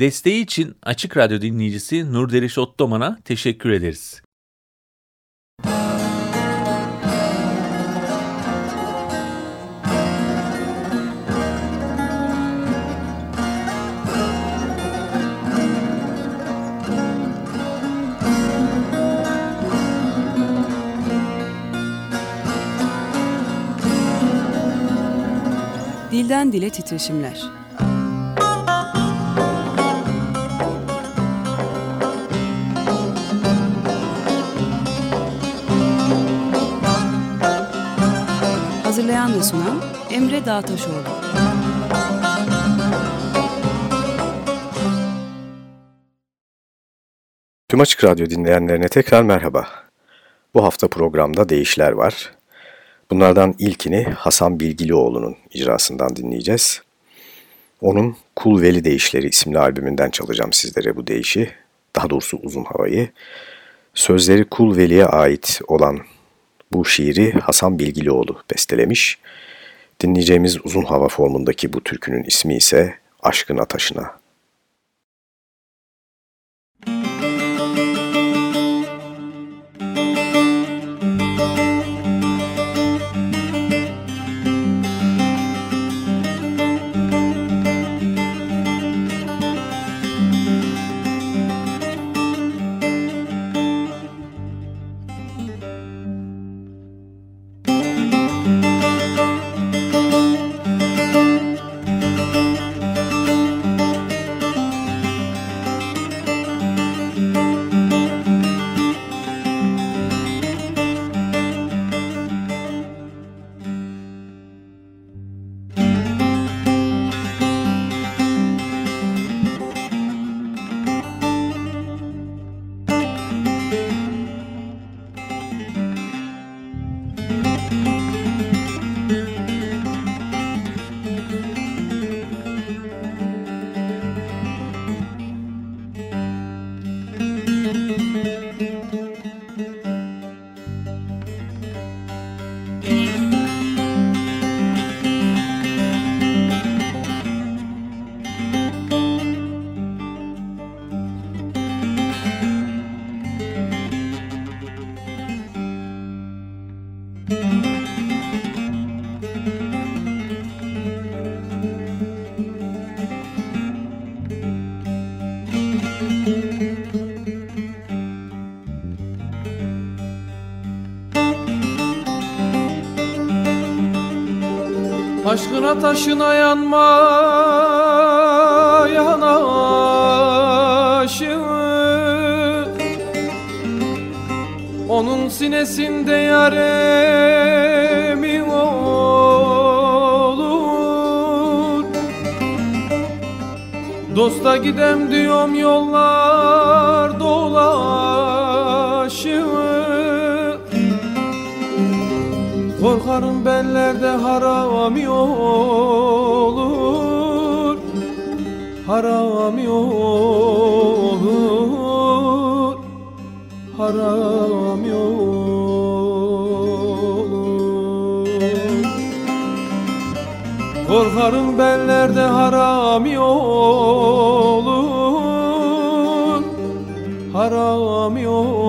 Desteği için Açık Radyo dinleyicisi Nurderiş Ottoman'a teşekkür ederiz. Dilden Dile Titreşimler Hazırlayan ve sunan Emre Dağtaşoğlu. Tüm Açık Radyo dinleyenlerine tekrar merhaba. Bu hafta programda değişler var. Bunlardan ilkini Hasan Bilgilioğlu'nun icrasından dinleyeceğiz. Onun Kul Veli Değişleri isimli albümünden çalacağım sizlere bu değişi. Daha doğrusu uzun havayı. Sözleri Kul Veli'ye ait olan bu şiiri Hasan Bilgilioğlu bestelemiş. Dinleyeceğimiz uzun hava formundaki bu türkünün ismi ise Aşkın Ataşına. Aşkına taşına yanma yanaşım Onun sinesinde yaremi olur. Dosta gidem diyorum yollar Korkarım benlerde harami olur. Harami olur. Harami olur. Korkarım benlerde harami olur. Harami olur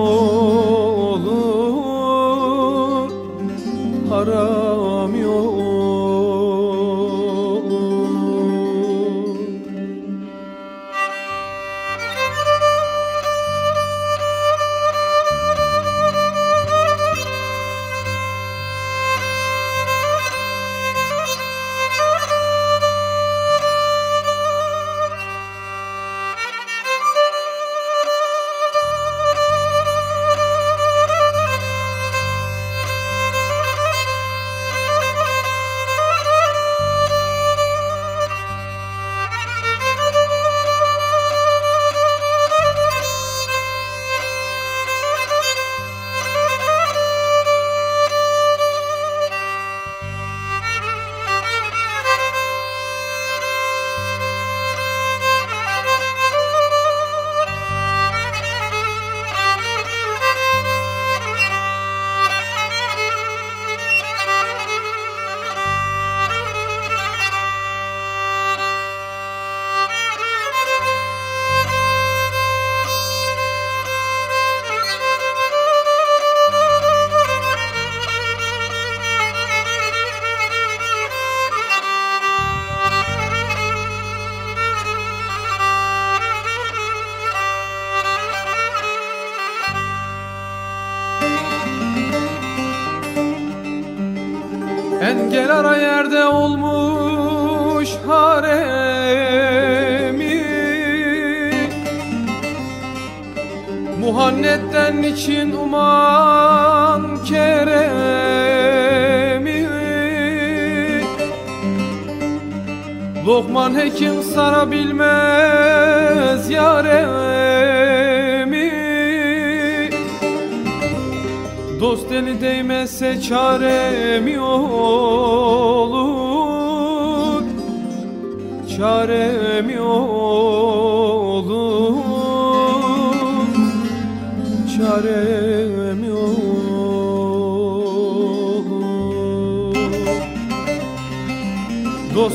Muhannetten için uman keremi. Lokman hekim sarabilmez yaremi. Dost eli değmezse çarem olur. Çarem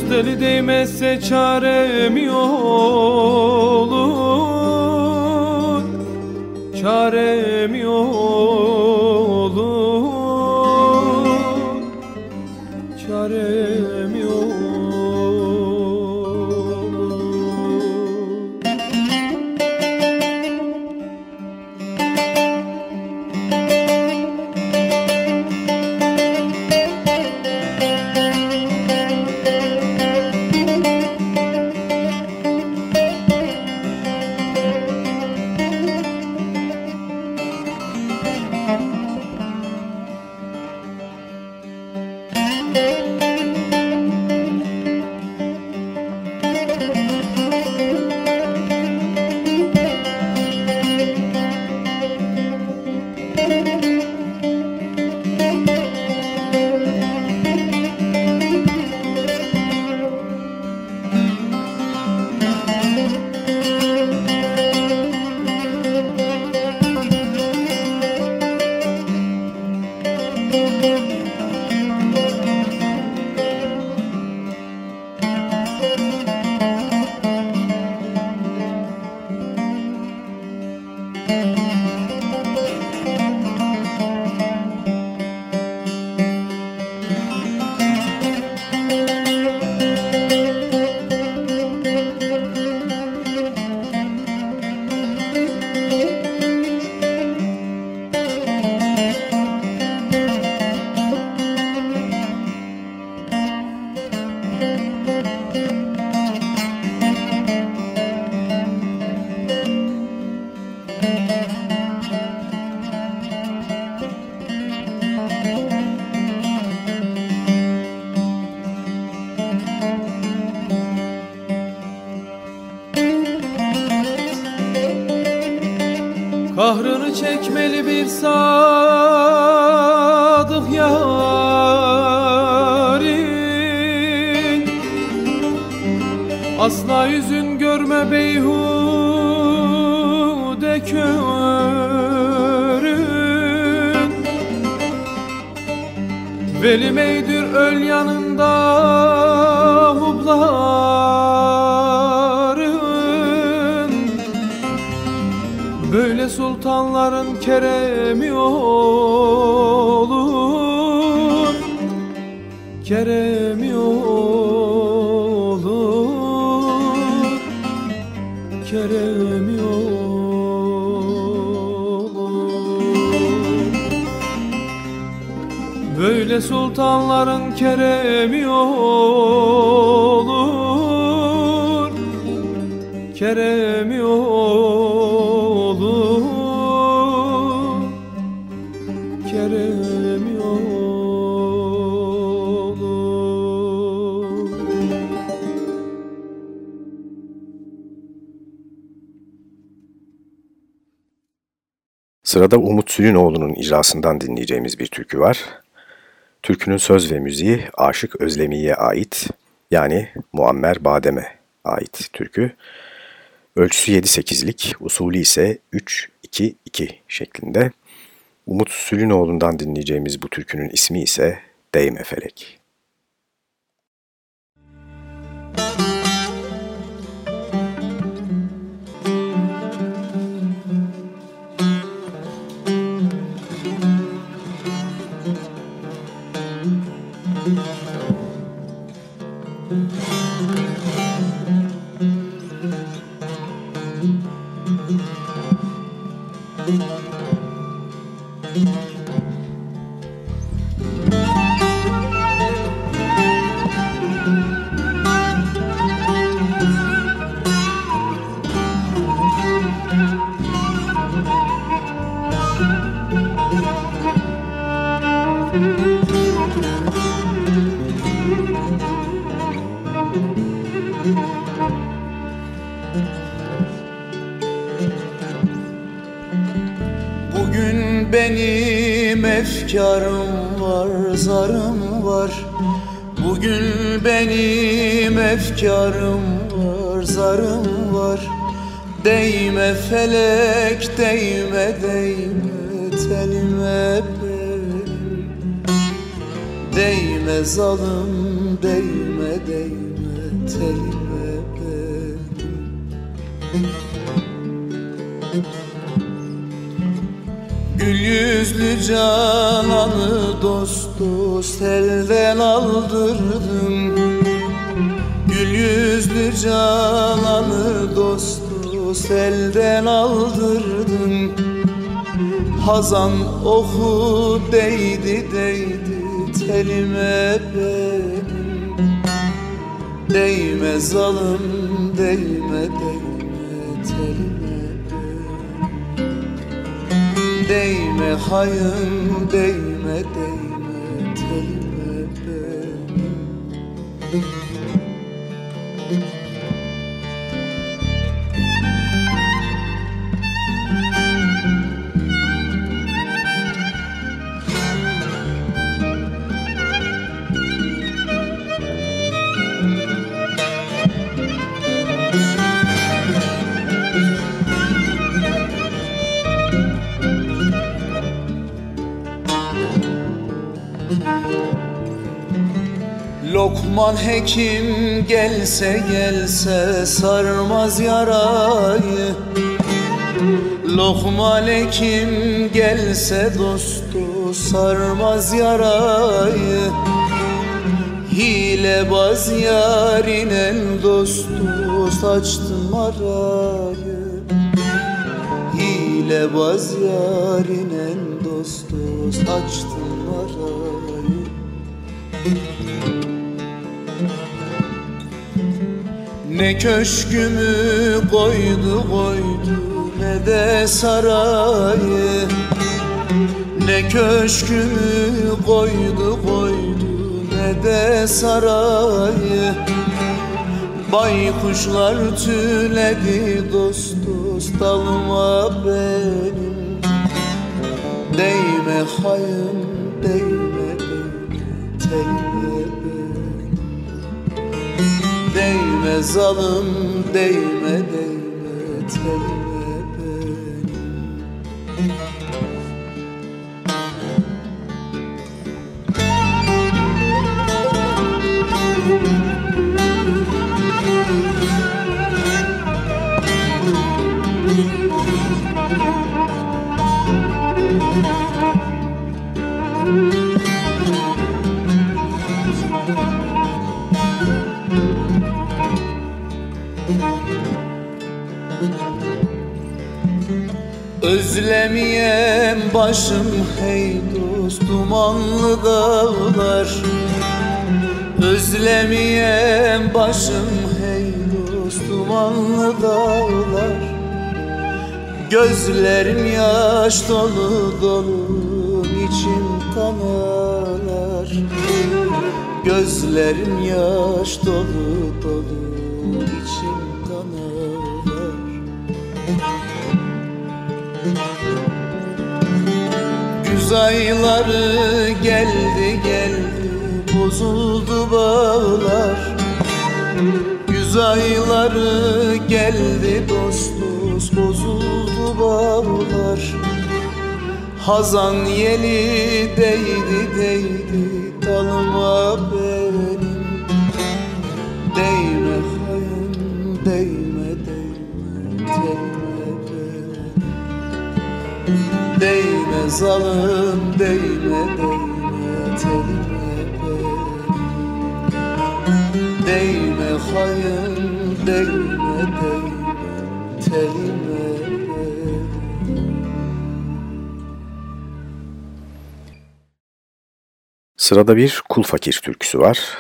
Dost eli değmezse çarem olur Çarem olur Asla yüzün görme beyhude körün. Veli meydir öl yanında hubların. Böyle sultanların keremi olur. Keremi Sultanların keremi olur. Keremi olur. Keremi olur. Sırada Umut Sülünoğlu'nun icrasından dinleyeceğimiz bir türkü var. Türkünün söz ve müziği Aşık Özlemi'ye ait yani Muammer Badem'e ait türkü. Ölçüsü 7-8'lik, usulü ise 3-2-2 şeklinde. Umut Sülünoğlu'ndan dinleyeceğimiz bu türkünün ismi ise Değme Felek. Thank you. Efkarım var, zarım var. Değme felek, değme, değme telime benim Değme zalim, değme, değme telime benim Gül yüzlü cananı dost dost elden aldırdım Gül yüzlü cananı dost dost elden aldırdım Hazan oku değdi değdi telime benim. Değme zalim değme değme telime Değme hayın değme değme telime benim Lokman hekim gelse gelse sarmaz yarayı. Lokman hekim gelse dostu sarmaz yarayı. Hilebaz yarinen dostu saçtım arayı. Hilebaz yarinen dostu saçtım Ne köşkümü koydu koydu ne de sarayı. Ne köşkümü koydu koydu ne de sarayı. Baykuşlar tüledi dost dost dalma benim. Değme hayım Değme zalim değme değme telime başım hey dost dumanlı dağlar. Özlemeyem başım hey dost dumanlı dağlar. Gözlerim yaş dolu dolu içim kan Gözlerim yaş dolu dolu Güz ayları geldi geldi bozuldu bağlar. Güz ayları geldi dost dost bozuldu bağlar. Hazan yeli değdi değdi zalim değme değme telime Değme hayın değme değme telime Sırada bir Kul Fakir türküsü var.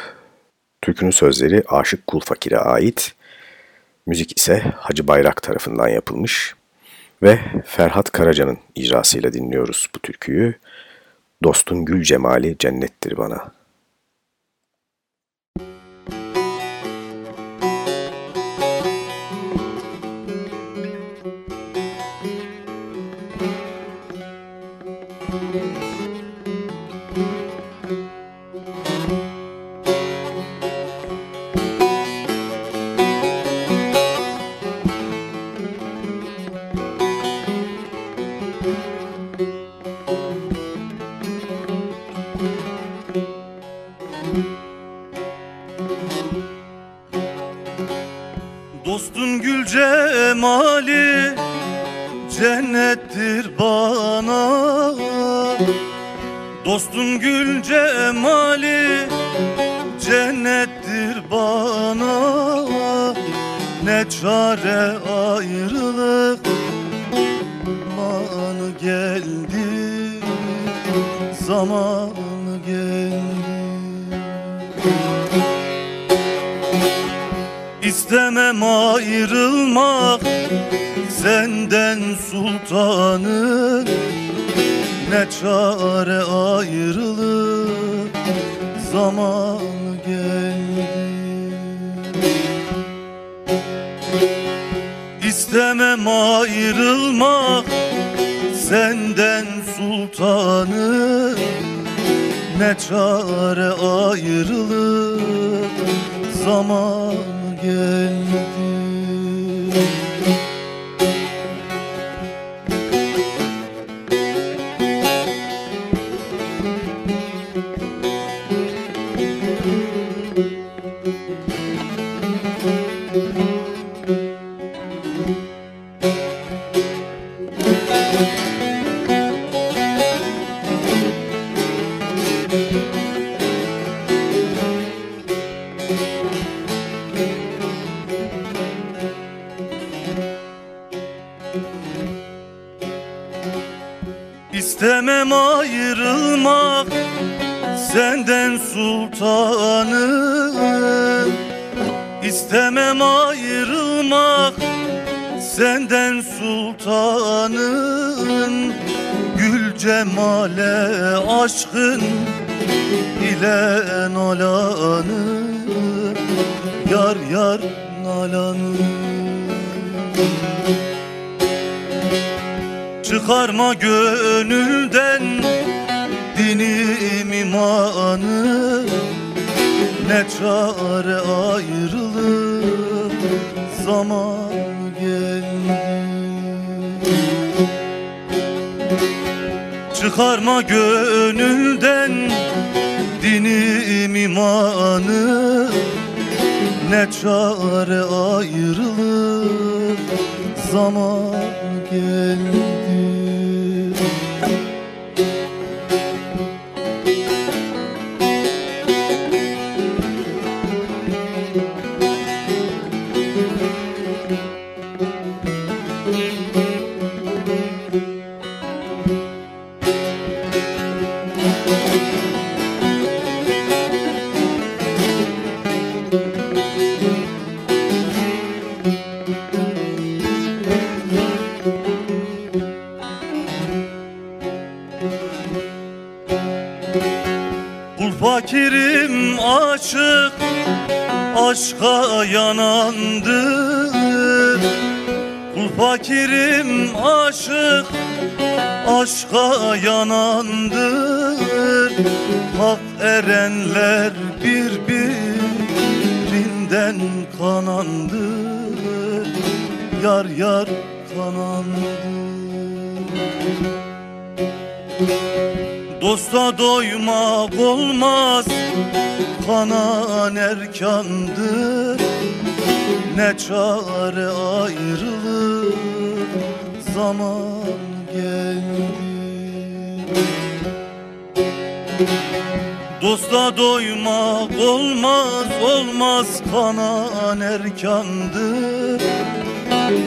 Türkünün sözleri Aşık Kul Fakir'e ait. Müzik ise Hacı Bayrak tarafından yapılmış. Ve Ferhat Karaca'nın icrasıyla dinliyoruz bu türküyü. Dostun gül cemali cennettir bana. Dostun gül cemali cennettir bana. Ne çare ayrılık zamanı geldi Zamanı geldi. İstemem ayrılmak senden sultanım Ne çare ayrılık zamanı geldi İstemem ayrılmak senden sultanım Ne çare ayrılık zaman geldi Çıkarma gönülden dinim imanı. Ne çare ayrılık zaman geldi Fakirim aşık aşka yanandır. Kul fakirim aşık aşka yanandır. Hak erenler birbirinden kanandır. Yar yar kanandır Dosta doymak olmaz. Kanan erkandır Ne çare ayrılık Zaman geldi Dosta doymak olmaz olmaz. Kanan erkandır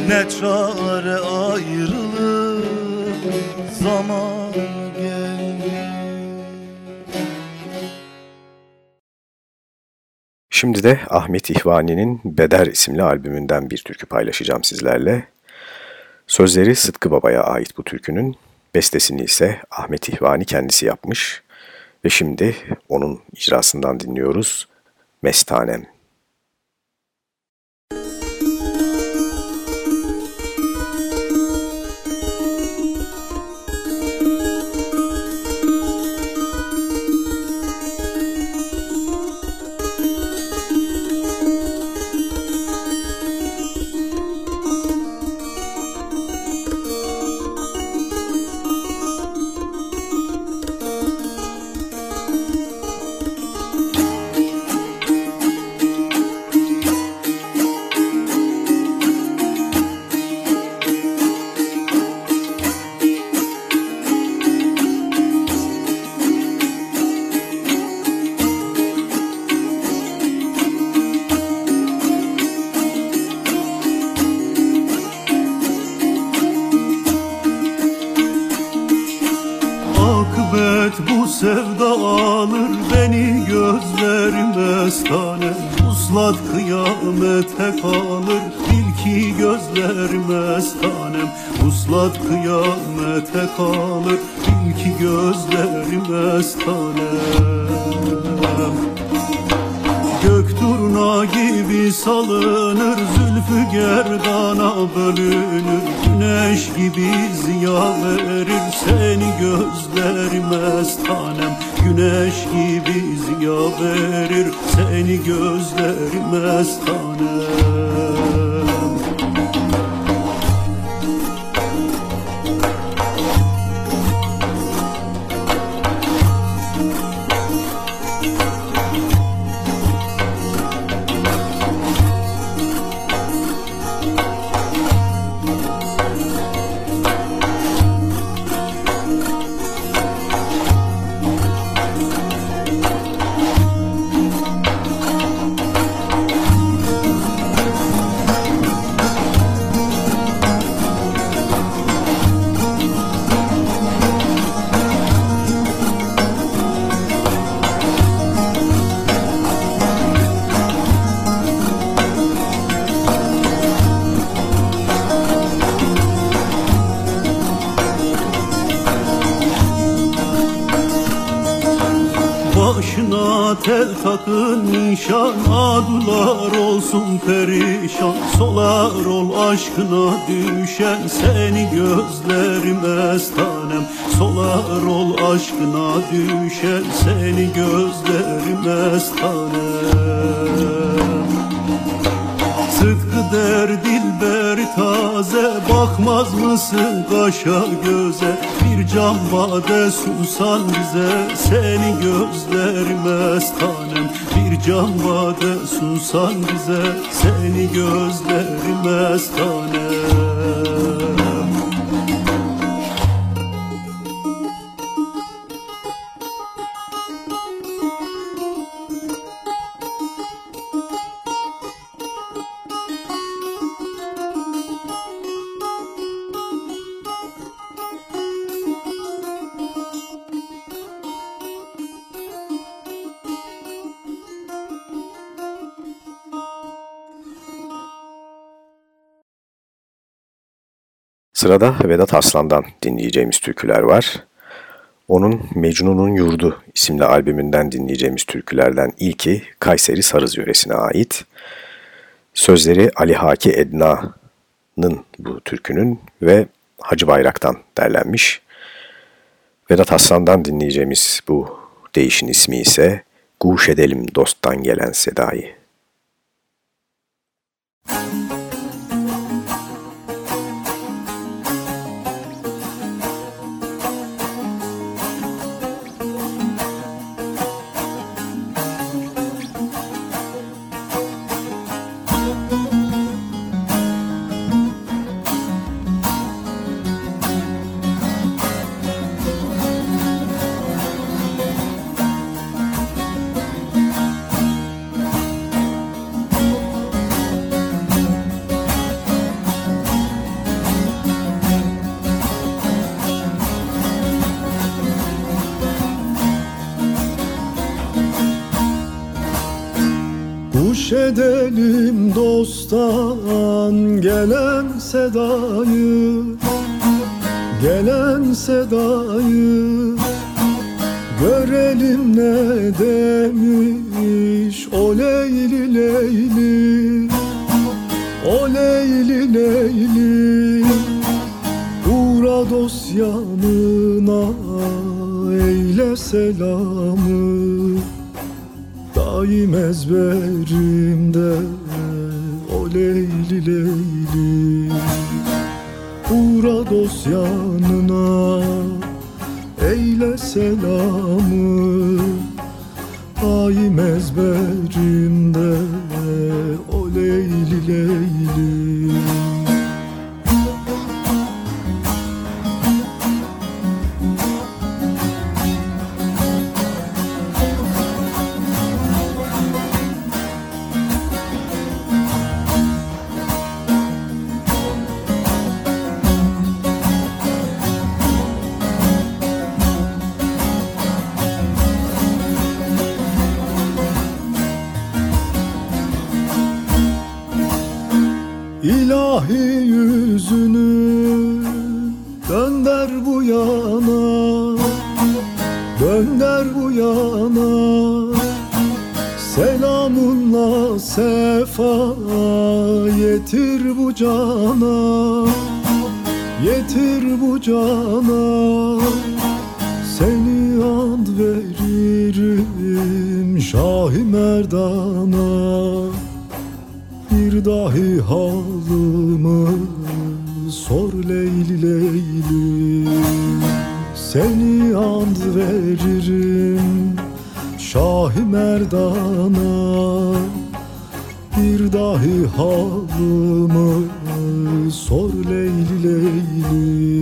Ne çare ayrılık Zaman Şimdi de Ahmet İhvani'nin Beder isimli albümünden bir türkü paylaşacağım sizlerle. Sözleri Sıtkı Baba'ya ait bu türkünün, bestesini ise Ahmet İhvani kendisi yapmış ve şimdi onun icrasından dinliyoruz Mestanem. Salınır Zülfü gerdana bölünür. Güneş gibi ziya verir Seni gözlerime tanem Güneş gibi ziya verir Seni gözlerime tanem kaşa göze. Bir cam bade sunsan bize Seni gözlerime tanem. Bir cam bade sunsan bize Seni gözlerime tanem Sırada Vedat Aslan'dan dinleyeceğimiz türküler var. Onun Mecnun'un Yurdu isimli albümünden dinleyeceğimiz türkülerden ilki Kayseri Sarız yöresine ait. Sözleri Ali Haki Edna'nın bu türkünün ve Hacı Bayrak'tan derlenmiş. Vedat Aslan'dan dinleyeceğimiz bu değişin ismi ise Guş Edelim Dost'tan Gelen Sedayı. Kuş edelim dosttan gelen sedayı Gelen sedayı. Görelim ne demiş o Leyli Leyli O Leyli Leyli. Uğra dost yanına eyle selamı Daim ezberimde o Leyli Leyli. Uğra dost yanına eyle selamı. Daim ezberimde o Leyli Leyli dahi yüzünü Dönder bu yana. Dönder bu yana. Selamunla sefa Yetir bu cana. Yetir bu cana. Seni and veririm Şahi Merdan'a dahi halımı Sor Leyli Leyli. Seni and veririm Şahi Merdan'a Bir dahi halımı Sor Leyli Leyli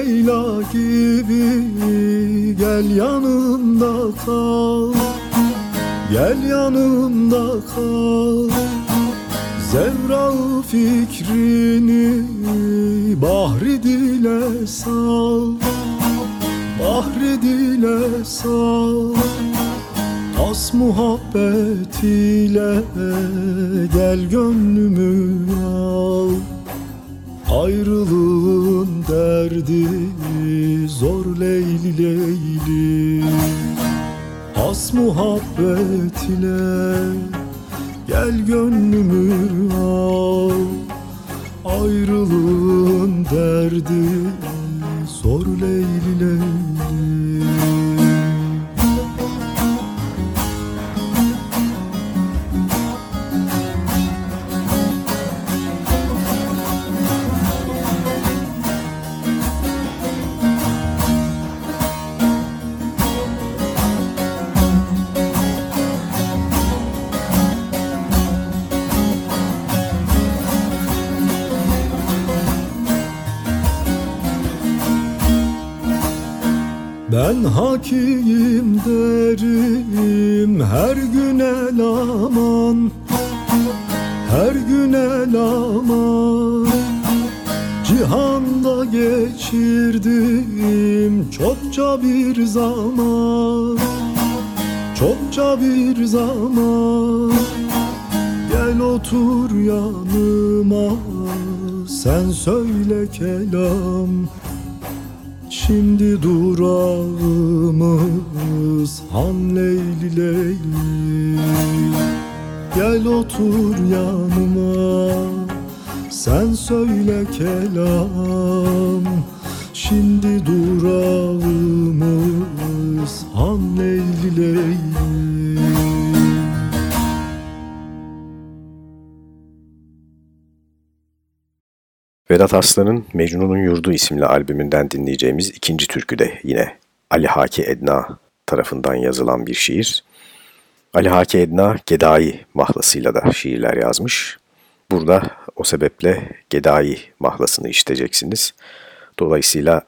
Leyla gibi gel yanımda kal. Gel yanımda kal. Zevra fikrini bahri dile sal. Bahri dile sal. Tas muhabbet ile gel gönlümü al Ayrılığın derdi zor Leyli Leyli. Has muhabbet ile gel gönlümü al. Ayrılığın derdi Vedat Aslan'ın Mecnun'un Yurdu isimli albümünden dinleyeceğimiz ikinci türkü de yine Ali Haki Edna tarafından yazılan bir şiir. Ali Haki Edna Gedai mahlasıyla da şiirler yazmış. Burada o sebeple Gedai mahlasını işiteceksiniz. Dolayısıyla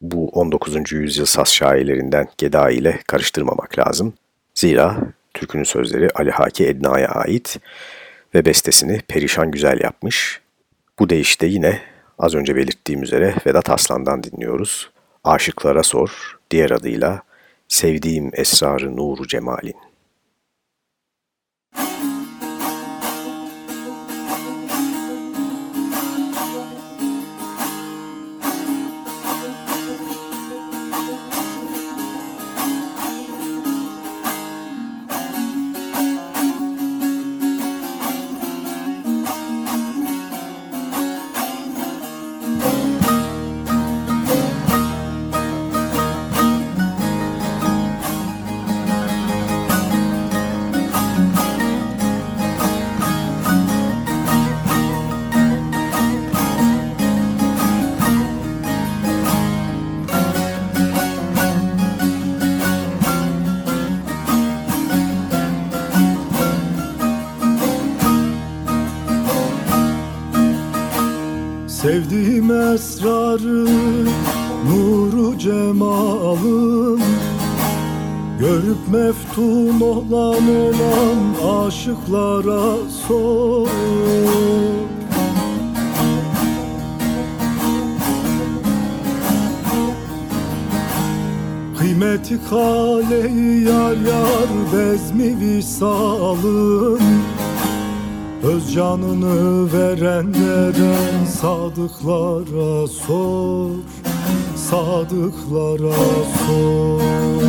bu 19. yüzyıl saz şairlerinden Gedai ile karıştırmamak lazım. Zira türkünün sözleri Ali Haki Edna'ya ait ve bestesini perişan güzel yapmış. Bu deyişte yine az önce belirttiğim üzere Vedat Aslan'dan dinliyoruz. Aşıklara sor, diğer adıyla Sevdiğim Esrarı Nuru Cemal'in. Aşıklara sor Kıymeti kaleyi yar yar bezmi visalın? Öz canını veren veren sadıklara sor Sadıklara sor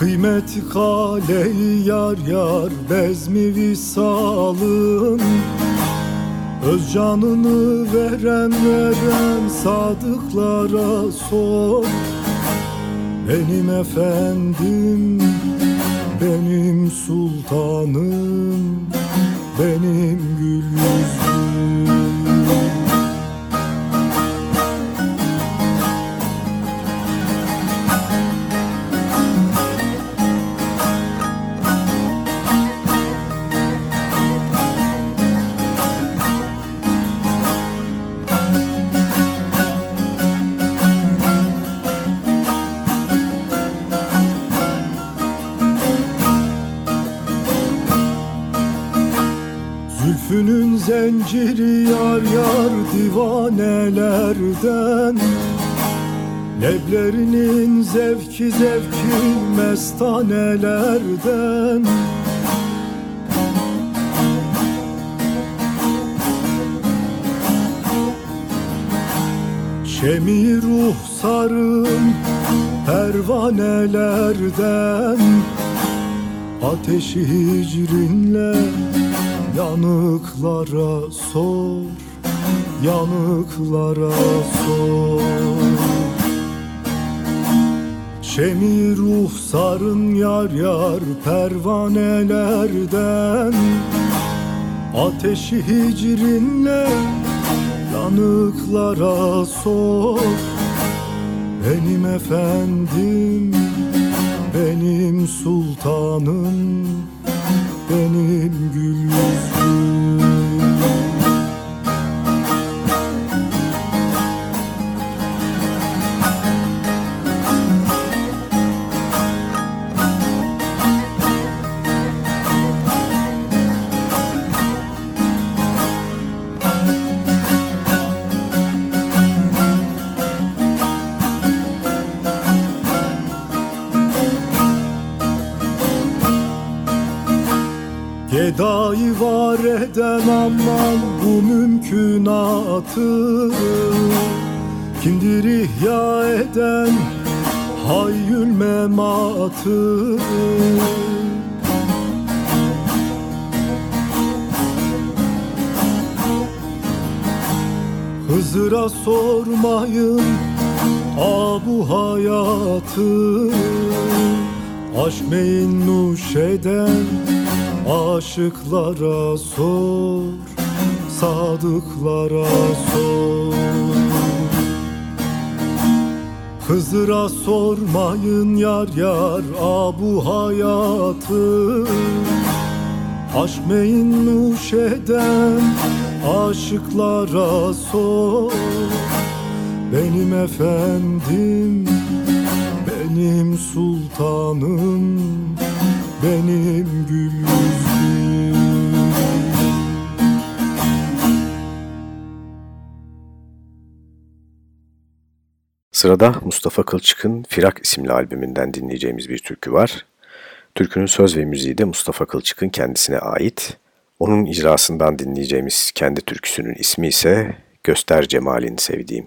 Kıymeti kaleyi yar yar bezmi visalın? Öz canını veren veren sadıklara sor. Benim efendim, benim sultanım, benim gül zinciri yar yar divanelerden. Leblerinin zevki zevki mestanelerden. Şemi ruhsarım pervanelerden. Ateşi hicrinle yanıklara sor Yanıklara sor. Şemi ruhsarın yar yar pervanelerden. Ateşi hicrinle yanıklara sor. Benim efendim, benim sultanım, benim gül yüzlüm Gedayı var eden aman bu mümkünatı. Kimdir ihya eden hayyül mematı Hızır'a sormayın abu hayatı. Aşk meyin nuş eden Aşıklara sor, sadıklara sor. Hızır'a sormayın yar yar abu hayatı. Aşk meyin nuş eden aşıklara sor. Benim efendim, benim sultanım benim gül Sırada Mustafa Kılçık'ın Firak isimli albümünden dinleyeceğimiz bir türkü var. Türkünün söz ve müziği de Mustafa Kılçık'ın kendisine ait. Onun icrasından dinleyeceğimiz kendi türküsünün ismi ise Göster Cemalin Sevdiğim.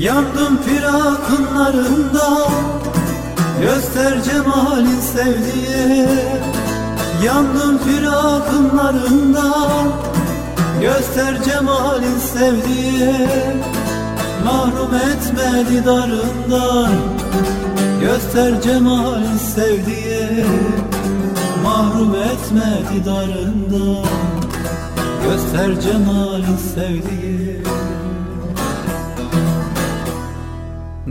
Yandım firakınlarında Göster cemalin sevdiğim Yandım firakınlarından Göster cemalin sevdiği. Mahrum etme darından Göster cemalin sevdiği. Mahrum etme darından Göster cemalin sevdiği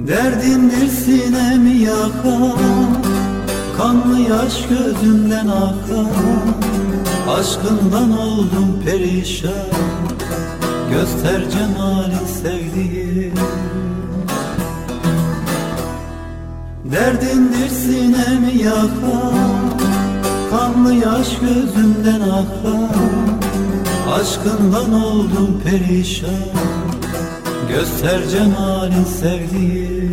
Derdindir sinemi yakan Kanlı yaş gözümden akan Aşkından oldum perişan Göster cemalin sevdiğim. Derdindir sinemi yakan Kanlı yaş gözümden akan Aşkından oldum perişan Göster cemalin sevdiğim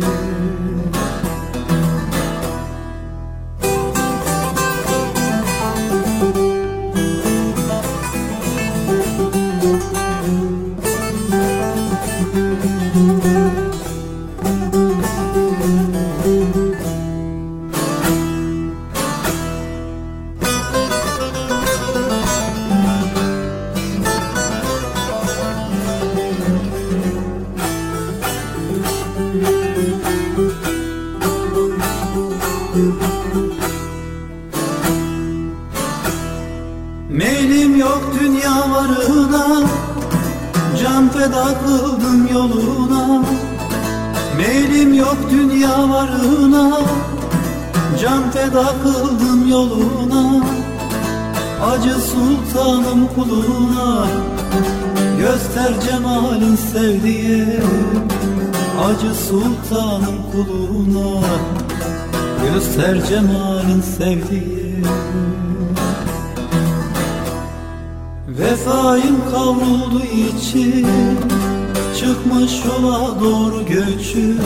Çıkmış yola doğru göçüm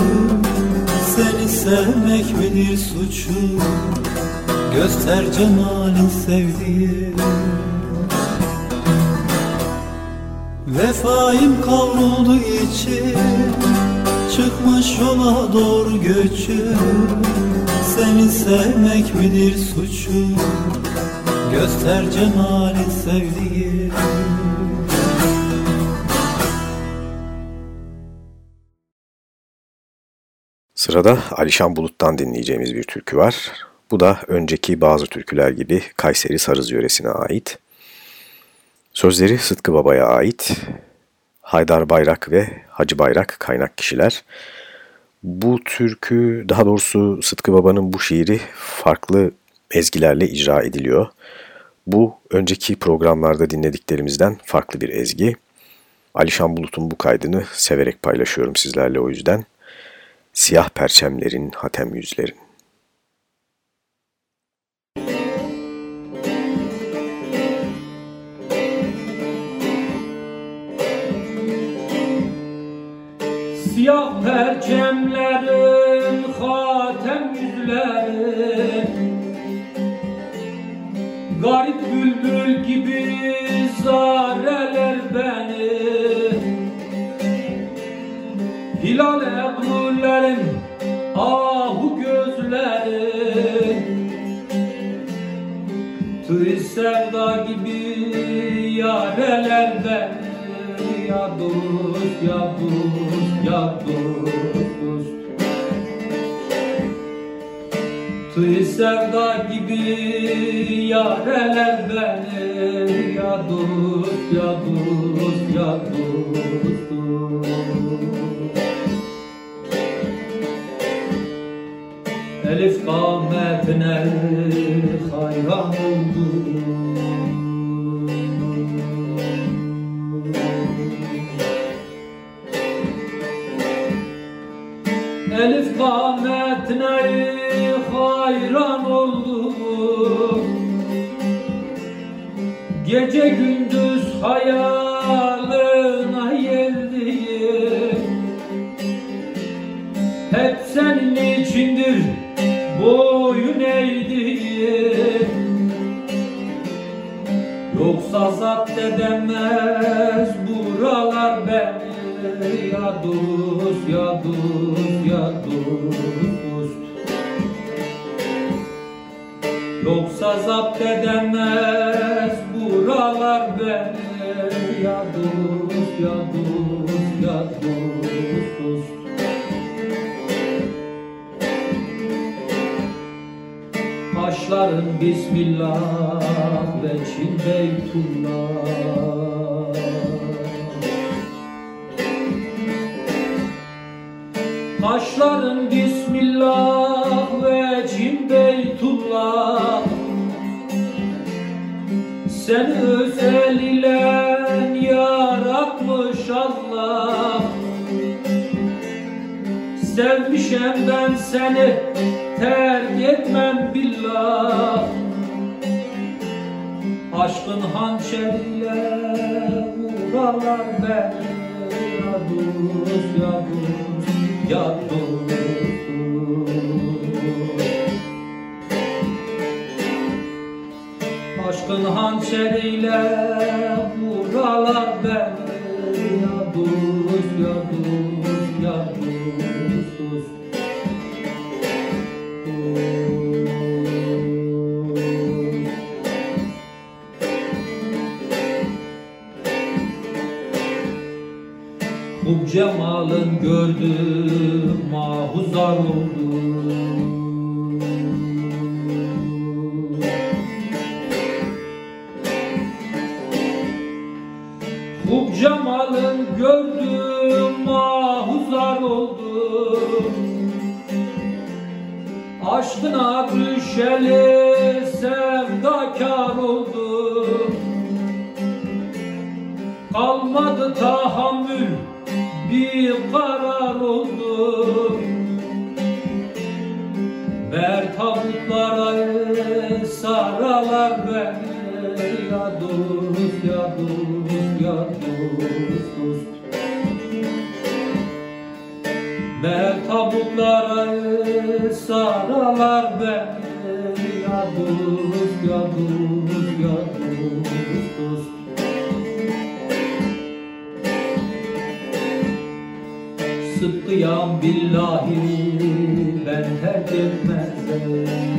Seni sevmek midir suçum Göster cemalin sevdiğim Vefaim kavruldu için. Çıkmış yola doğru göçüm Seni sevmek midir suçum Göster cemalin sevdiğim Sırada Alişan Bulut'tan dinleyeceğimiz bir türkü var. Bu da önceki bazı türküler gibi Kayseri Sarız yöresine ait. Sözleri Sıtkı Baba'ya ait. Haydar Bayrak ve Hacı Bayrak kaynak kişiler. Bu türkü, daha doğrusu Sıtkı Baba'nın bu şiiri farklı ezgilerle icra ediliyor. Bu önceki programlarda dinlediklerimizden farklı bir ezgi. Alişan Bulut'un bu kaydını severek paylaşıyorum sizlerle o yüzden. Siyah perçemlerin hatem yüzlerin. Siyah perçemlerin hatem yüzlerin Garip bülbül gibi zareler beni Hilal ebrulerin ahu gözlerin Tüy sevda gibi yareler beni Ya dost, ya dost, ya dost. Tüy sevda gibi yareler beni Ya dost, ya dost, ya dost Elif kametine hayran oldum. Elif kametine hayran oldum. Gece gündüz hayalına Zapt edemez. Buralar beni Ya dost, ya dost, ya dost Yoksa zapt edemez. Buralar beni Ya dost, Bismillah ve Çin Beytullah. Kaşların Bismillah ve Çin Beytullah. Seni özel ile yaratmış Allah. Sevmişem ben seni Aşkın hançeriyle vurarlar beni Ya dost, ya dost, ya dost Aşkın hançeriyle beni Ya dost, ya dost, ya dost, dost Sıkkıyam billahi ben terk etmezdim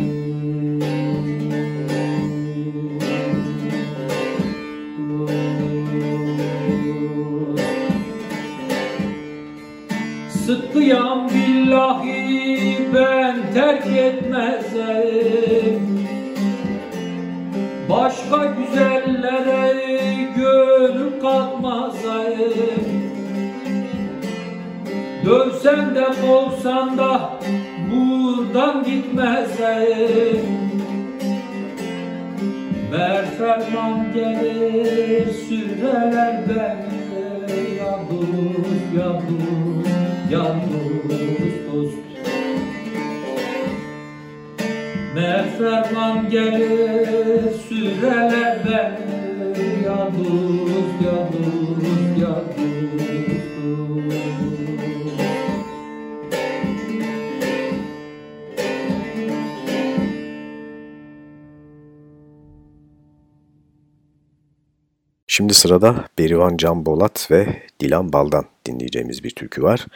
Şimdi sırada Berivan Can Bolat ve Dilan Bal'dan dinleyeceğimiz bir türkü var.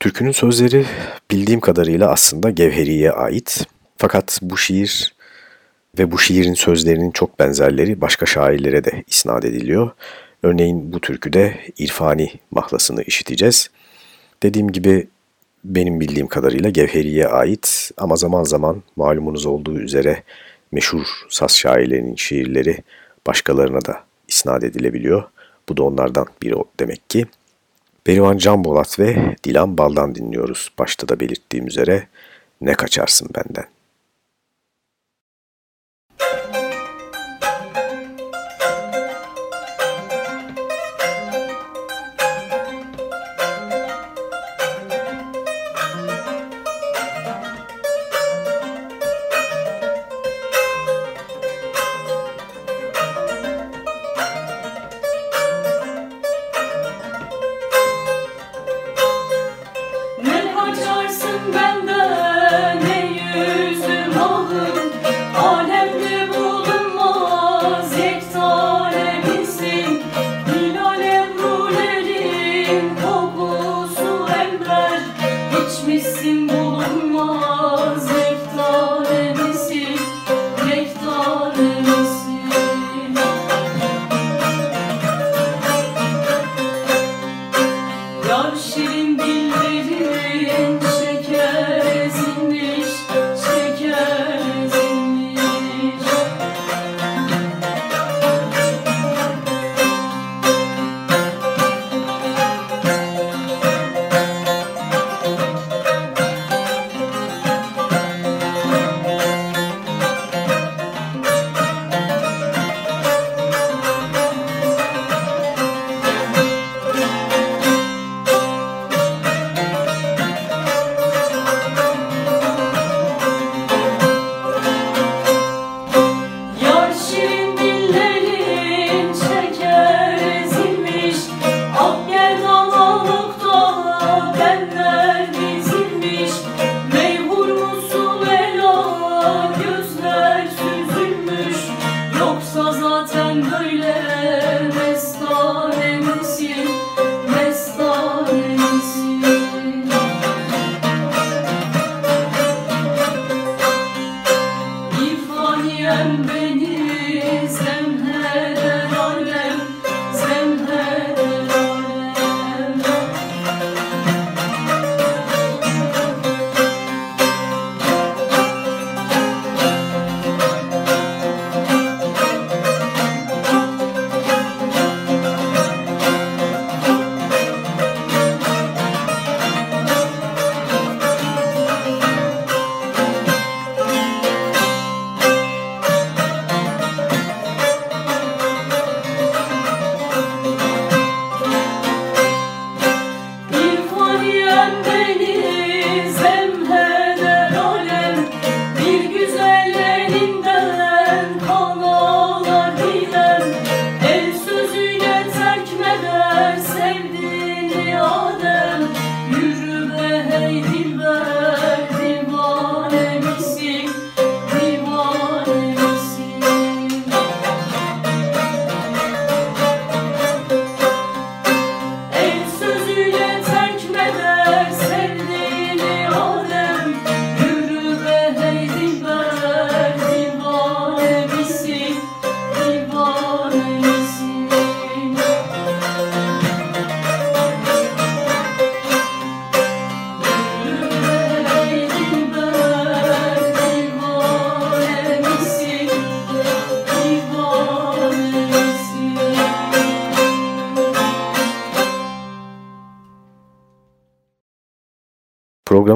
Türkünün sözleri bildiğim kadarıyla aslında Gevheri'ye ait. Fakat bu şiir ve bu şiirin sözlerinin çok benzerleri başka şairlere de isnat ediliyor. Örneğin bu türküde İrfani mahlasını işiteceğiz. Dediğim gibi benim bildiğim kadarıyla Gevheri'ye ait ama zaman zaman malumunuz olduğu üzere meşhur saz şairlerinin şiirleri başkalarına da isnat edilebiliyor. Bu da onlardan biri demek ki. Berivan Can Bolat ve Dilan Bal'dan dinliyoruz. Başta da belirttiğim üzere Ne Kaçarsın Benden.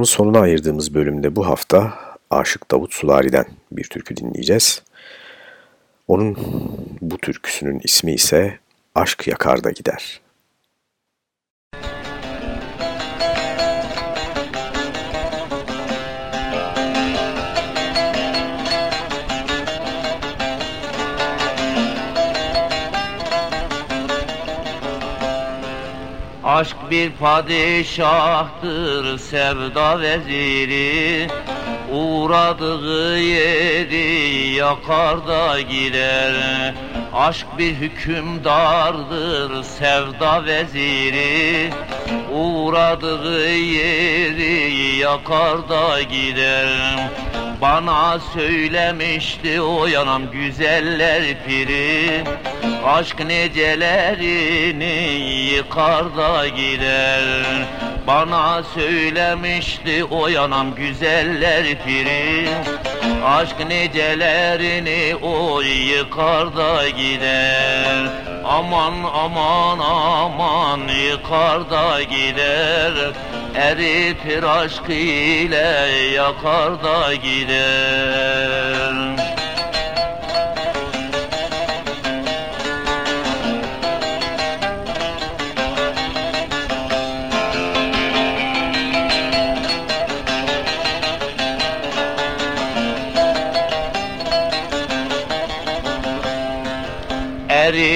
Programın sonuna ayırdığımız bölümde bu hafta Aşık Davut Sulari'den bir türkü dinleyeceğiz. Onun bu türküsünün ismi ise Aşk Yakarda Gider. Aşk bir padişahtır sevda veziri. Uğradığı yeri yakar da gider Aşk bir hükümdardır sevda veziri. Uğradığı yeri yakar da gider. Bana söylemişti o yanam güzeller piri. Aşk necelerini yıkar da gider. Bana söylemişti o yanam güzeller piri Aşk necelerini o yıkar da gider. Aman aman aman yıkar da gider. Eritir aşk ile yakar da gider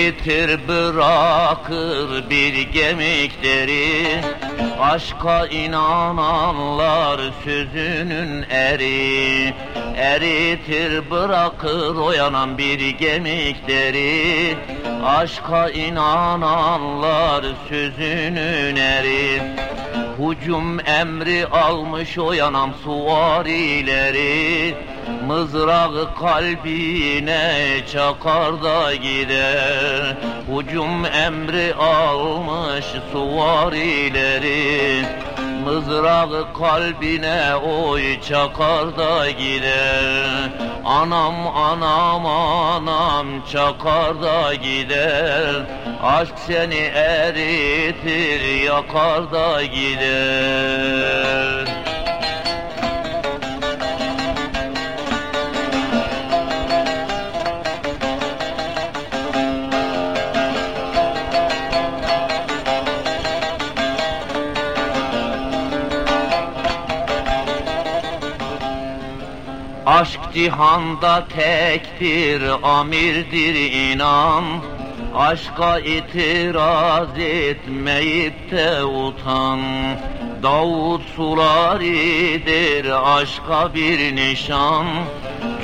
eritir bırakır bir gemikleri. Aşka inananlar sözünün eri. Eritir bırakır oyanan bir gemikleri. Aşka inananlar sözünün eri Hucum emri almış o yanam suvarileri. Mızrağı kalbine çakar da gider. Hucum emri almış suvarileri Mızrağı kalbine oy çakar da gider Anam anam anam çakar da gider Aşk seni eritir yakar da gider Aşk cihanda tektir, amirdir inan. Aşka itiraz etmeyip de utan. Davut sularidir aşka bir nişan.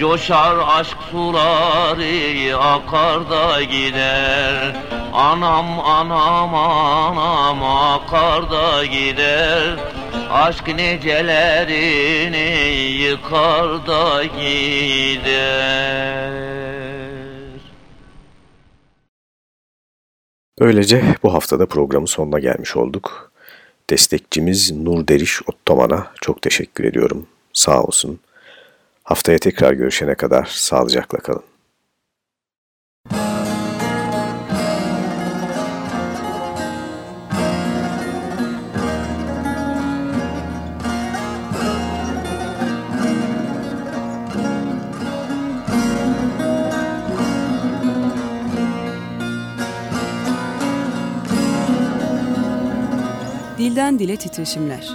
Coşar aşk suları akar da gider. Anam anam anam akar da gider Aşk necelerini yıkar da gider Böylece bu haftada programın sonuna gelmiş olduk. Destekçimiz Nur Deriş Ottoman'a çok teşekkür ediyorum. Sağ olsun. Haftaya tekrar görüşene kadar sağlıcakla kalın. Dilden Dile Titreşimler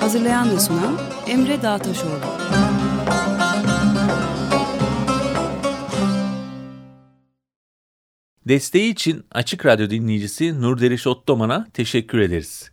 Hazırlayan ve sunan Emre Dağtaşoğlu Desteği için Açık Radyo dinleyicisi Nurderiş Ottoman'a teşekkür ederiz.